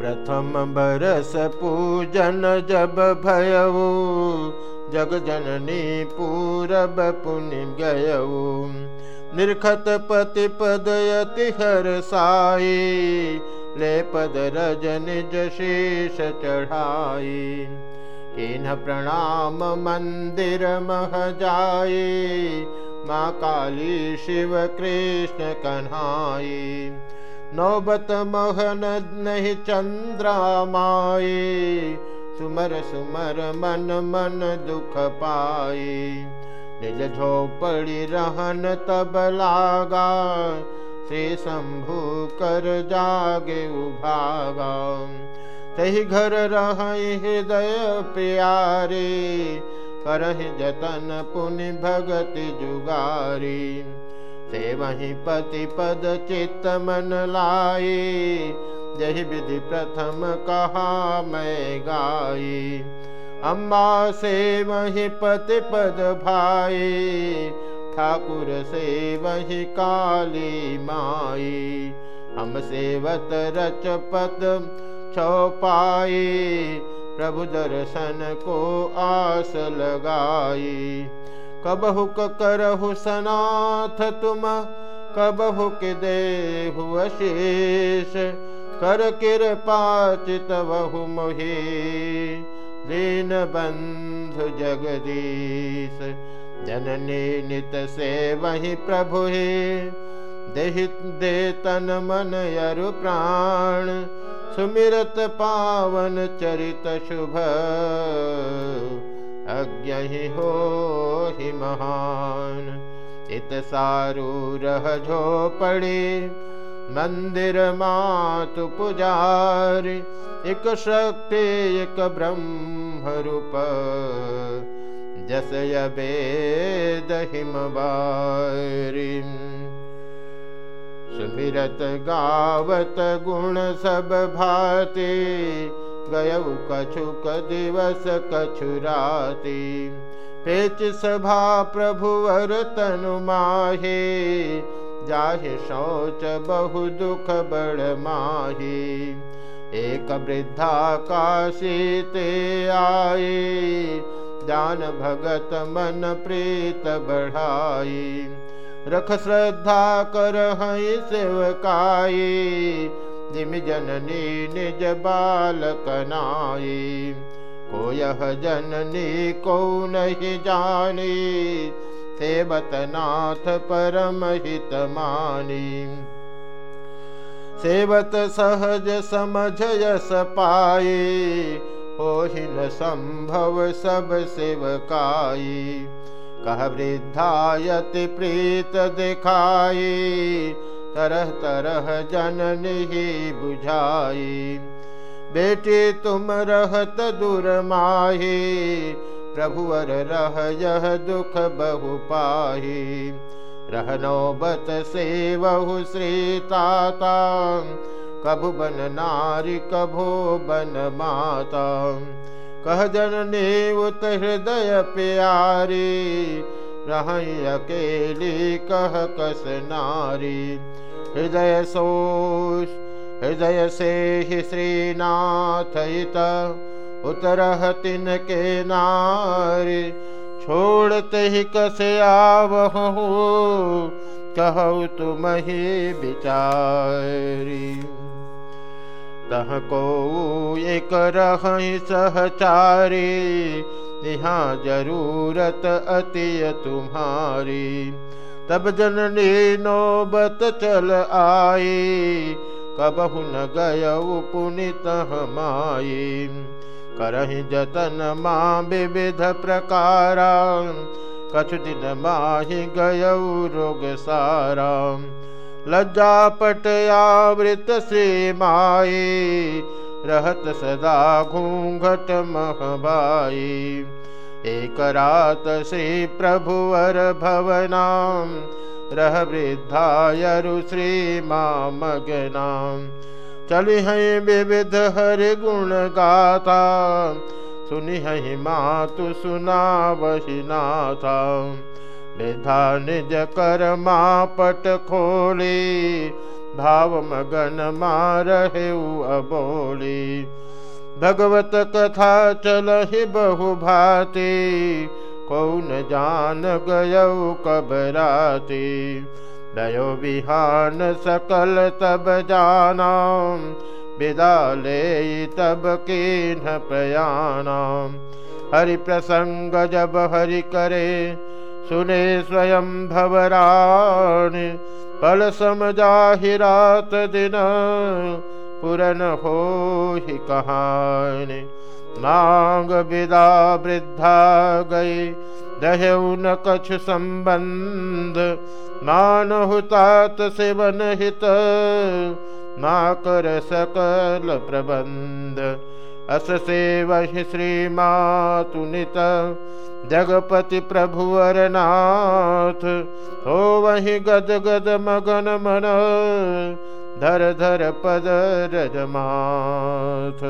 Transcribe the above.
प्रथम बरस पूजन जब भयऊ जग जननी पूरब पुण्य गयऊ निर्खत पति पदयति हर साई ले पद रज निज शेष चढ़ाई। किन्ह प्रणाम मंदिर मह जाए माँ काली शिव कृष्ण कन्हाई नौबत मोहन नहीं चंद्रा माए सुमर सुमर मन मन दुख पाए। निज झोपड़ी रहन तब लागा श्री शंभु कर जागे उभागा। तही घर रह हृदय प्यारे, करहि जतन पुनि भगत जुगारी। से वही पति पद चित्त मन लाए यही विधि प्रथम कहा मैं गाई अम्मा से वही पति पद भाई ठाकुर से वही काली माई हम सेवत रच पद छपाई प्रभु दर्शन को आस लगाई कब हुक करहु सनाथ तुम कब हुक देहु अशेष कर किर पाचित बहु मोहे दीन बंधु जगदीश। जननी नित से वही प्रभु देहित दे तन मन यरु प्राण सुमिरत पावन चरित शुभ अज्ञ ही ही महान। इत सारू रह झोपड़ी मंदिर मातु पुजार एक शक्ति एक ब्रह्म रूप जस यवेद हिमवारी। सुमिरत गावत गुण सब भाते गयऊ कछुक दिवस कछुराती। पेच सभा प्रभुवर तनु माहे, जाहे शौच बहु दुख बड़ माहे। एक वृद्धा काशी ते आए जान भगत मन प्रीत बढ़ाई रख श्रद्धा कर हई सेवकाई जिम जननी निज बालक नाई। को यह जननी को नहीं जानी, सेवत नाथ परम हित मानी। सेवत सहज समझ यस पाए ओहिन संभव सब सेवकाई। कह वृद्धायति प्रीत दिखाई तरह तरह जननी बुझाई। बेटी तुम रहत दूर माही प्रभुवर रह यह दुख बहु पाही। रहनो बत से बहु श्री ताता कभु बन नारी कभो बन माता। कह जननी उत हृदय प्यारी रह अकेली, कह कस नारी। हृदय सोष हृदय से ही श्रीनाथ उतरह तिन के नारी। छोड़ते ही कसे आवहू, कहु तुम ही बिचारी। तह को एक रह सहचारी यहाँ ज़रूरत अति तुम्हारी। तब जननी नौबत चल आई, कबहु न गय पुनित माई करहि जतन माँ विविध प्रकारा, कछु दिन माही गय रोग सारा। लज्जा पटयावृत से माई रहत सदा घूंघट महबाई। एक रात श्री प्रभुवर भवनाम, रह वृद्धायरु श्री मामगनाम। चली हैं विविध हरि गुण गाथा, सुनी है मातु सुना वही था वृद्धा निज कर माँ पट खोली भाव मगन मारहे अबोली। भगवत कथा चल ही बहु भाती कौन जान गय कबराती दयो बिहान सकल तब जाना विदा ले तब के न प्रयाणाम। हरि प्रसंग जब हरि करे सुने स्वयं भवराण पल समझाहि रात दिन, पुरन हो ही कहानी मांग विदा वृद्धा गई रहु न कछ संबंध। मान हुतात सेवन हित मा कर सकल प्रबंध। अस से वही श्री मातुनित जगपति प्रभुवर नाथ हो वही गद गद मगन मन, धर धर पद रजमाथ।